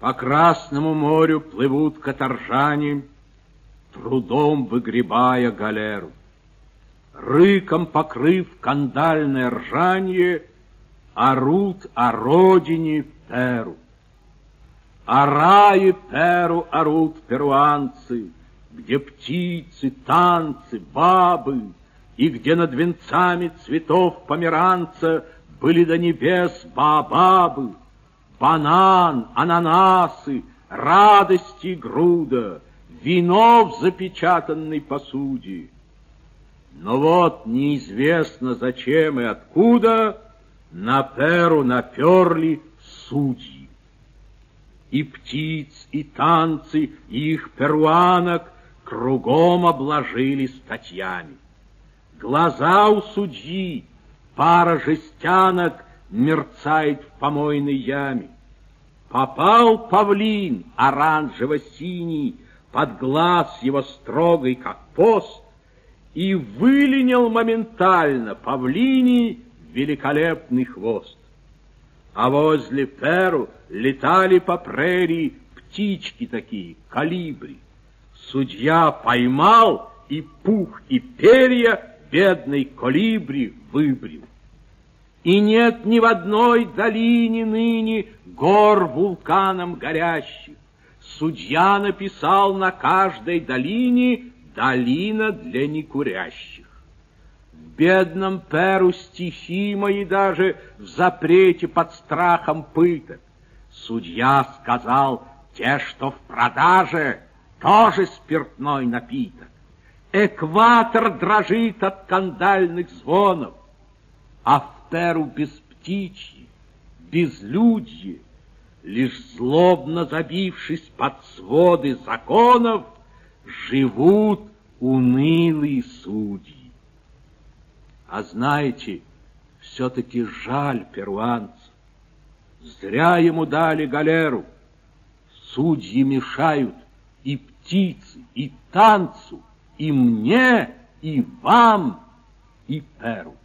По Красному морю плывут каторжане, Трудом выгребая галеру. Рыком покрыв кандальное ржанье, Орут о родине Перу. О рае Перу орут перуанцы, Где птицы, танцы, бабы, И где над венцами цветов померанца Были до небес бабабы, Банан, ананасы, радости груда, Вино в запечатанной посуде. Но вот неизвестно зачем и откуда На Перу наперли судьи. И птиц, и танцы, и их перуанок Кругом обложили статьями. Глаза у судьи, пара жестянок Мерцает в помойной яме. Попал павлин оранжево-синий Под глаз его строгой, как пост, И выленил моментально павлиний Великолепный хвост. А возле Перу летали по прерии Птички такие, калибри. Судья поймал и пух, и перья Бедный колибри выбрил. И нет ни в одной долине ныне Гор вулканом горящих. Судья написал на каждой долине Долина для некурящих. В бедном Перу стихи мои даже В запрете под страхом пыток. Судья сказал, те, что в продаже, Тоже спиртной напиток. Экватор дрожит от кандальных звонов, А в Перу без птичьи, безлюдье, Лишь злобно забившись под своды законов, Живут унылые судьи. А знаете, все-таки жаль перуанца. Зря ему дали галеру. Судьи мешают и птицы, и танцу, и мне, и вам, и Перу.